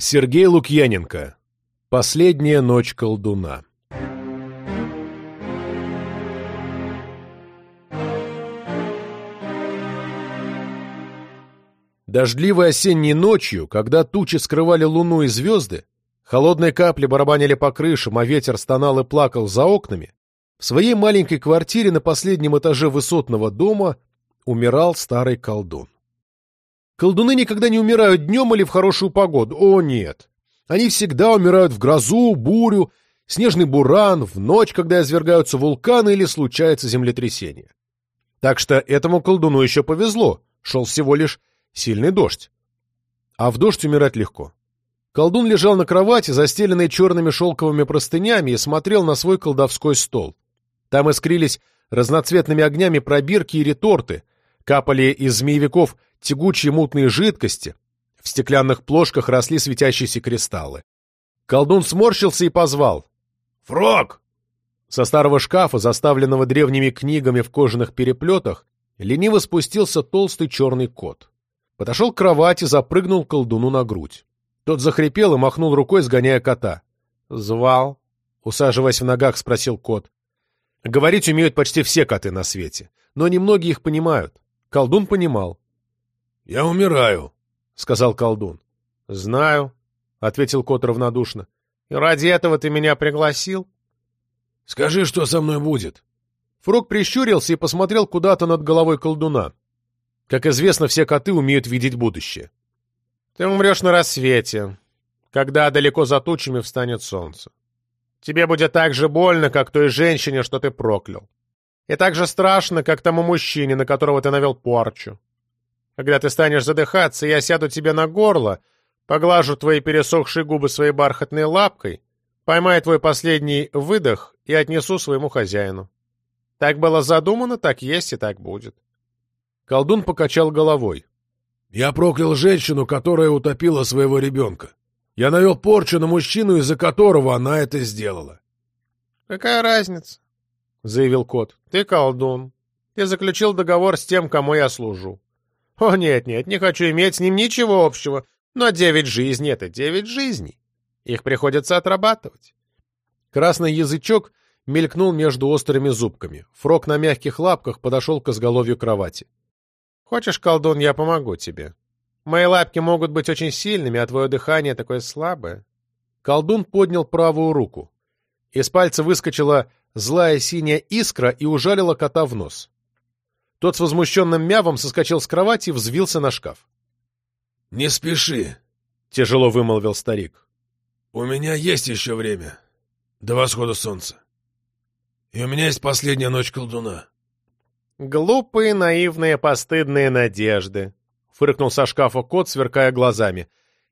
Сергей Лукьяненко. Последняя ночь колдуна. Дождливой осенней ночью, когда тучи скрывали луну и звезды, холодные капли барабанили по крышам, а ветер стонал и плакал за окнами, в своей маленькой квартире на последнем этаже высотного дома умирал старый колдун. Колдуны никогда не умирают днем или в хорошую погоду. О, нет. Они всегда умирают в грозу, бурю, снежный буран, в ночь, когда извергаются вулканы или случается землетрясение. Так что этому колдуну еще повезло. Шел всего лишь сильный дождь. А в дождь умирать легко. Колдун лежал на кровати, застеленной черными шелковыми простынями, и смотрел на свой колдовской стол. Там искрились разноцветными огнями пробирки и реторты — капали из змеевиков, тягучие мутные жидкости, в стеклянных плошках росли светящиеся кристаллы. Колдун сморщился и позвал. «Фрог!» Со старого шкафа, заставленного древними книгами в кожаных переплетах, лениво спустился толстый черный кот. Подошел к кровати, запрыгнул колдуну на грудь. Тот захрипел и махнул рукой, сгоняя кота. «Звал?» — усаживаясь в ногах, спросил кот. Говорить умеют почти все коты на свете, но немногие их понимают. Колдун понимал. «Я умираю», — сказал колдун. «Знаю», — ответил кот равнодушно. «И ради этого ты меня пригласил?» «Скажи, что со мной будет». Фрог прищурился и посмотрел куда-то над головой колдуна. Как известно, все коты умеют видеть будущее. «Ты умрешь на рассвете, когда далеко за тучами встанет солнце. Тебе будет так же больно, как той женщине, что ты проклял. И так же страшно, как тому мужчине, на которого ты навел порчу. А когда ты станешь задыхаться, я сяду тебе на горло, поглажу твои пересохшие губы своей бархатной лапкой, поймаю твой последний выдох и отнесу своему хозяину. Так было задумано, так есть и так будет. Колдун покачал головой. «Я проклял женщину, которая утопила своего ребенка. Я навел порчу на мужчину, из-за которого она это сделала». «Какая разница? заявил кот. «Ты колдун. Ты заключил договор с тем, кому я служу». «О, нет-нет, не хочу иметь с ним ничего общего, но девять жизней — это девять жизней. Их приходится отрабатывать». Красный язычок мелькнул между острыми зубками. Фрог на мягких лапках подошел к изголовью кровати. «Хочешь, колдун, я помогу тебе. Мои лапки могут быть очень сильными, а твое дыхание такое слабое». Колдун поднял правую руку. Из пальца выскочила злая синяя искра и ужалила кота в нос. Тот с возмущенным мявом соскочил с кровати и взвился на шкаф. — Не спеши, — тяжело вымолвил старик. — У меня есть еще время. До восхода солнца. И у меня есть последняя ночь колдуна. — Глупые, наивные, постыдные надежды, — фыркнул со шкафа кот, сверкая глазами.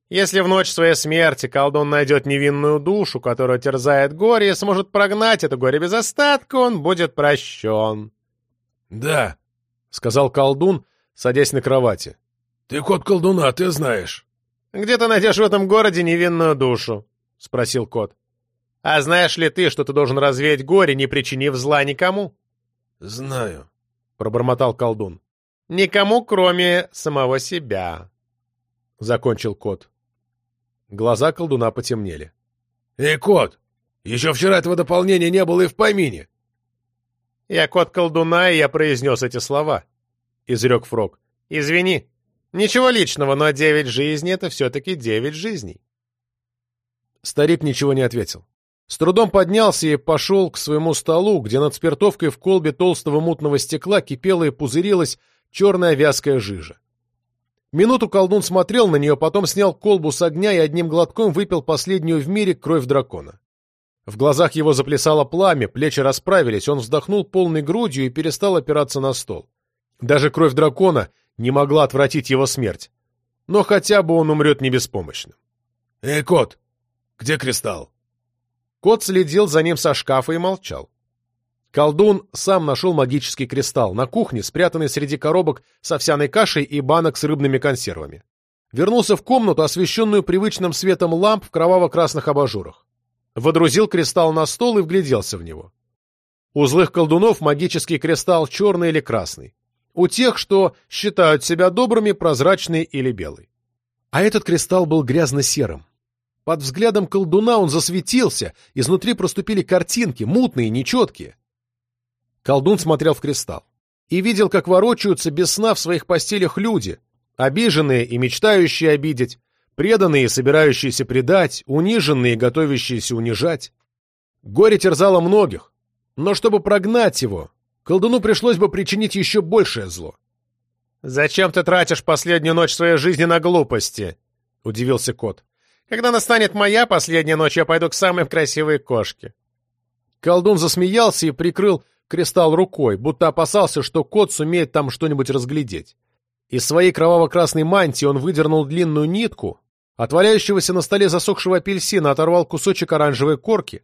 Если в ночь своей смерти колдун найдет невинную душу, которая терзает горе, и сможет прогнать это горе без остатка, он будет прощен. — Да, — сказал колдун, садясь на кровати. — Ты кот колдуна, ты знаешь. — Где ты найдешь в этом городе невинную душу? — спросил кот. — А знаешь ли ты, что ты должен развеять горе, не причинив зла никому? — Знаю, — пробормотал колдун. — Никому, кроме самого себя, — закончил кот. — Глаза колдуна потемнели. «Эй, кот! Еще вчера этого дополнения не было и в помине!» «Я кот колдуна, и я произнес эти слова», — изрек Фрог. «Извини. Ничего личного, но девять жизней — это все-таки девять жизней». Старик ничего не ответил. С трудом поднялся и пошел к своему столу, где над спиртовкой в колбе толстого мутного стекла кипела и пузырилась черная вязкая жижа. Минуту колдун смотрел на нее, потом снял колбу с огня и одним глотком выпил последнюю в мире кровь дракона. В глазах его заплясало пламя, плечи расправились, он вздохнул полной грудью и перестал опираться на стол. Даже кровь дракона не могла отвратить его смерть. Но хотя бы он умрет не беспомощным. «Эй, кот! Где кристалл?» Кот следил за ним со шкафа и молчал. Колдун сам нашел магический кристалл на кухне, спрятанный среди коробок с овсяной кашей и банок с рыбными консервами. Вернулся в комнату, освещенную привычным светом ламп в кроваво-красных абажурах. Водрузил кристалл на стол и вгляделся в него. У злых колдунов магический кристалл черный или красный. У тех, что считают себя добрыми, прозрачный или белый. А этот кристалл был грязно-серым. Под взглядом колдуна он засветился, изнутри проступили картинки, мутные, нечеткие. Колдун смотрел в кристалл и видел, как ворочаются без сна в своих постелях люди, обиженные и мечтающие обидеть, преданные и собирающиеся предать, униженные и готовящиеся унижать. Горе терзало многих, но чтобы прогнать его, колдуну пришлось бы причинить еще большее зло. «Зачем ты тратишь последнюю ночь своей жизни на глупости?» — удивился кот. «Когда настанет моя последняя ночь, я пойду к самой красивой кошке». Колдун засмеялся и прикрыл Кристалл рукой, будто опасался, что кот сумеет там что-нибудь разглядеть. Из своей кроваво-красной мантии он выдернул длинную нитку, от валяющегося на столе засохшего апельсина оторвал кусочек оранжевой корки.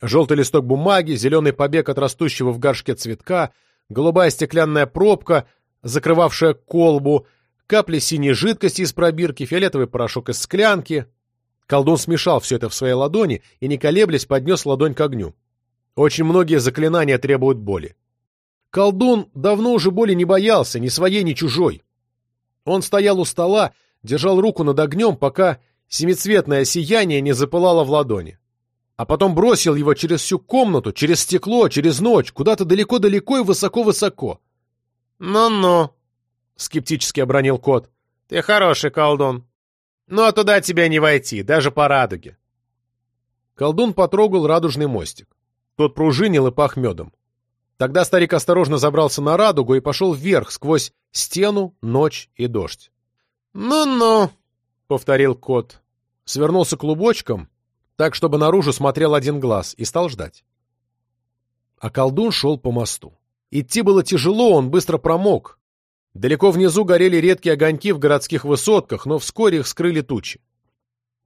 Желтый листок бумаги, зеленый побег от растущего в горшке цветка, голубая стеклянная пробка, закрывавшая колбу, капли синей жидкости из пробирки, фиолетовый порошок из склянки. Колдун смешал все это в своей ладони и, не колеблясь, поднес ладонь к огню. Очень многие заклинания требуют боли. Колдун давно уже боли не боялся, ни своей, ни чужой. Он стоял у стола, держал руку над огнем, пока семицветное сияние не запылало в ладони. А потом бросил его через всю комнату, через стекло, через ночь, куда-то далеко-далеко и высоко-высоко. «Ну-ну», — скептически обронил кот, — «ты хороший колдун. Ну а туда тебя не войти, даже по радуге». Колдун потрогал радужный мостик. Тот пружинил и пах медом. Тогда старик осторожно забрался на радугу и пошел вверх сквозь стену, ночь и дождь. «Ну-ну», — повторил кот. Свернулся клубочком, так, чтобы наружу смотрел один глаз, и стал ждать. А колдун шел по мосту. Идти было тяжело, он быстро промок. Далеко внизу горели редкие огоньки в городских высотках, но вскоре их скрыли тучи.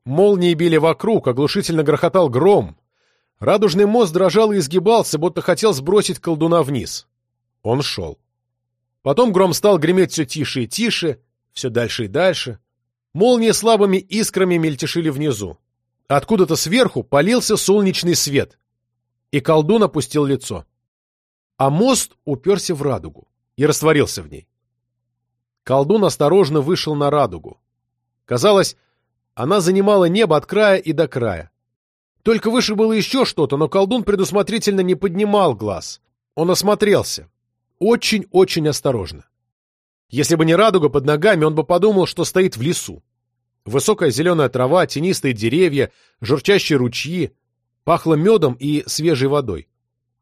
Молнии били вокруг, оглушительно грохотал гром, Радужный мост дрожал и изгибался, будто хотел сбросить колдуна вниз. Он шел. Потом гром стал греметь все тише и тише, все дальше и дальше. Молнии слабыми искрами мельтешили внизу. Откуда-то сверху полился солнечный свет. И колдун опустил лицо. А мост уперся в радугу и растворился в ней. Колдун осторожно вышел на радугу. Казалось, она занимала небо от края и до края. Только выше было еще что-то, но колдун предусмотрительно не поднимал глаз. Он осмотрелся. Очень-очень осторожно. Если бы не радуга под ногами, он бы подумал, что стоит в лесу. Высокая зеленая трава, тенистые деревья, журчащие ручьи. Пахло медом и свежей водой.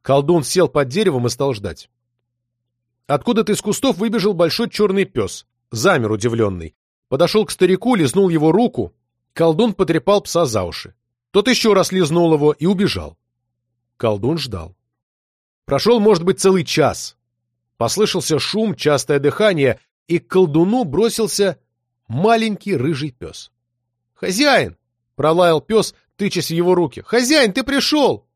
Колдун сел под деревом и стал ждать. Откуда-то из кустов выбежал большой черный пес. Замер удивленный. Подошел к старику, лизнул его руку. Колдун потрепал пса за уши. Тот еще раз лизнул его и убежал. Колдун ждал. Прошел, может быть, целый час. Послышался шум, частое дыхание, и к колдуну бросился маленький рыжий пес. «Хозяин!» — пролаял пес, тычась в его руки. «Хозяин, ты пришел!»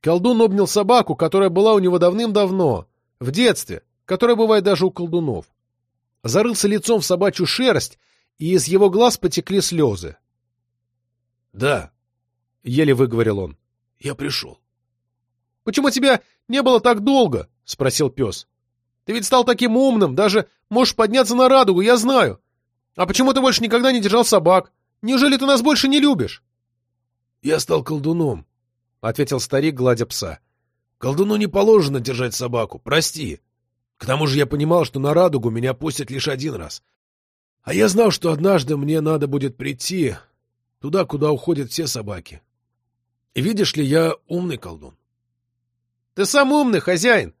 Колдун обнял собаку, которая была у него давным-давно, в детстве, которая бывает даже у колдунов. Зарылся лицом в собачью шерсть, и из его глаз потекли слезы. «Да», — еле выговорил он. «Я пришел». «Почему тебя не было так долго?» — спросил пес. «Ты ведь стал таким умным, даже можешь подняться на радугу, я знаю. А почему ты больше никогда не держал собак? Неужели ты нас больше не любишь?» «Я стал колдуном», — ответил старик, гладя пса. «Колдуну не положено держать собаку, прости. К тому же я понимал, что на радугу меня пустят лишь один раз. А я знал, что однажды мне надо будет прийти туда, куда уходят все собаки. Видишь ли, я умный колдун. — Ты сам умный, хозяин!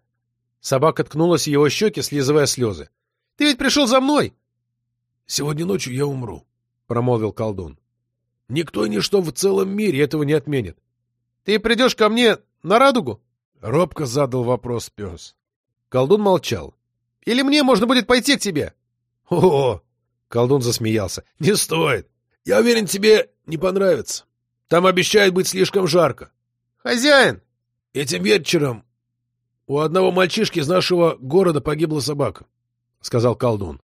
Собака ткнулась в его щеки, слизывая слезы. — Ты ведь пришел за мной! — Сегодня ночью я умру, — промолвил колдун. — Никто и ничто в целом мире этого не отменит. — Ты придешь ко мне на радугу? — робко задал вопрос пес. Колдун молчал. — Или мне можно будет пойти к тебе? — О! — колдун засмеялся. — Не стоит! Я уверен, тебе не понравится. Там обещает быть слишком жарко. Хозяин! Этим вечером у одного мальчишки из нашего города погибла собака, — сказал колдун.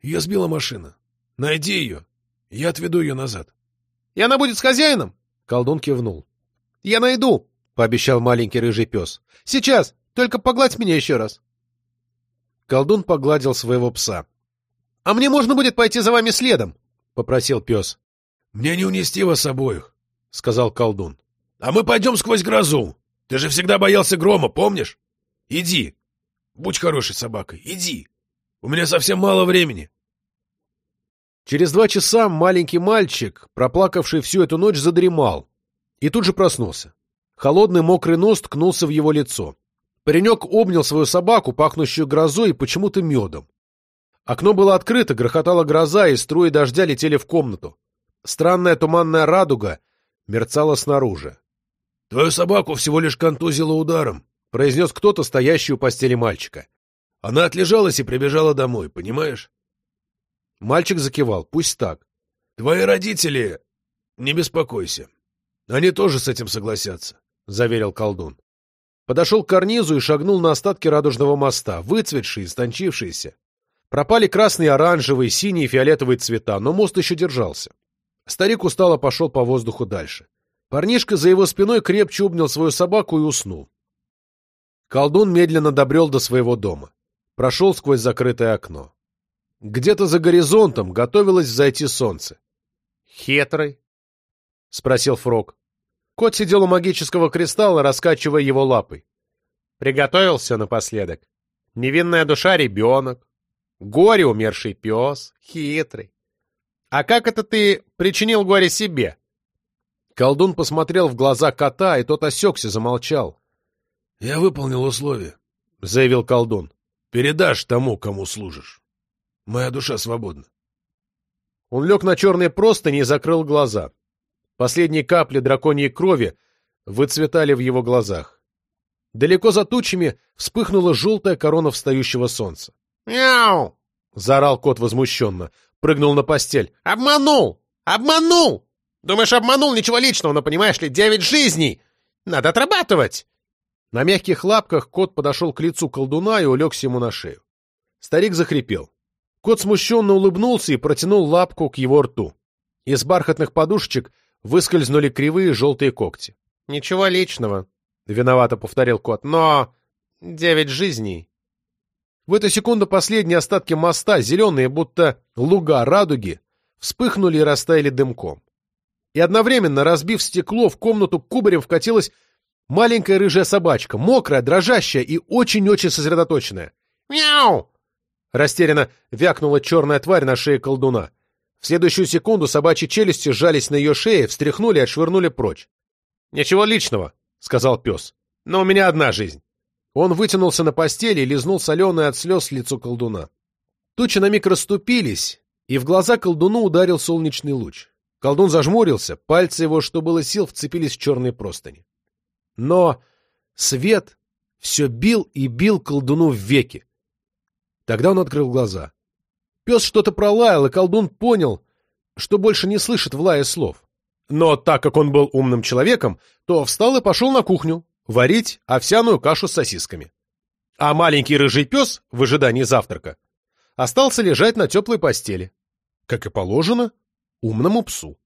Ее сбила машина. Найди ее. Я отведу ее назад. — И она будет с хозяином? — колдун кивнул. — Я найду, — пообещал маленький рыжий пес. — Сейчас. Только погладь меня еще раз. Колдун погладил своего пса. — А мне можно будет пойти за вами следом? — попросил пес. «Мне не унести вас обоих», — сказал колдун. «А мы пойдем сквозь грозу. Ты же всегда боялся грома, помнишь? Иди. Будь хорошей собакой, иди. У меня совсем мало времени». Через два часа маленький мальчик, проплакавший всю эту ночь, задремал и тут же проснулся. Холодный мокрый нос ткнулся в его лицо. Паренек обнял свою собаку, пахнущую грозой и почему-то медом. Окно было открыто, грохотала гроза, и струи дождя летели в комнату. Странная туманная радуга мерцала снаружи. «Твою собаку всего лишь контузило ударом», — произнес кто-то, стоящий у постели мальчика. «Она отлежалась и прибежала домой, понимаешь?» Мальчик закивал. «Пусть так. Твои родители... Не беспокойся. Они тоже с этим согласятся», — заверил колдун. Подошел к карнизу и шагнул на остатки радужного моста, выцветшие, истончившиеся. Пропали красные, оранжевые, синие и фиолетовые цвета, но мост еще держался. Старик устало пошел по воздуху дальше. Парнишка за его спиной крепче обнял свою собаку и уснул. Колдун медленно добрел до своего дома. Прошел сквозь закрытое окно. Где-то за горизонтом готовилось зайти солнце. «Хетрый?» — спросил Фрог. Кот сидел у магического кристалла, раскачивая его лапой. Приготовился напоследок. Невинная душа — ребенок. Горе — умерший пес. Хитрый. «А как это ты причинил горе себе?» Колдун посмотрел в глаза кота, и тот осекся, замолчал. «Я выполнил условие», — заявил колдун. «Передашь тому, кому служишь. Моя душа свободна». Он лег на черные простыни и закрыл глаза. Последние капли драконьей крови выцветали в его глазах. Далеко за тучами вспыхнула желтая корона встающего солнца. «Мяу!» — заорал кот возмущенно прыгнул на постель. «Обманул! Обманул! Думаешь, обманул? Ничего личного, но понимаешь ли, девять жизней! Надо отрабатывать!» На мягких лапках кот подошел к лицу колдуна и улегся ему на шею. Старик захрипел. Кот смущенно улыбнулся и протянул лапку к его рту. Из бархатных подушечек выскользнули кривые желтые когти. «Ничего личного», — виновато повторил кот, — «но девять жизней». В эту секунду последние остатки моста, зеленые, будто луга радуги, вспыхнули и растаяли дымком. И одновременно, разбив стекло, в комнату кубарем вкатилась маленькая рыжая собачка, мокрая, дрожащая и очень-очень сосредоточенная. «Мяу!» — растерянно вякнула черная тварь на шее колдуна. В следующую секунду собачьи челюсти сжались на ее шее, встряхнули и отшвырнули прочь. «Ничего личного», — сказал пес. «Но у меня одна жизнь». Он вытянулся на постели и лизнул соленое от слез лицо колдуна. Тучи на миг расступились, и в глаза колдуну ударил солнечный луч. Колдун зажмурился, пальцы его, что было сил, вцепились в черные простыни. Но свет все бил и бил колдуну в веки. Тогда он открыл глаза. Пес что-то пролаял, и колдун понял, что больше не слышит в лае слов. Но так как он был умным человеком, то встал и пошел на кухню, варить овсяную кашу с сосисками. А маленький рыжий пес в ожидании завтрака остался лежать на теплой постели. Как и положено, умному псу.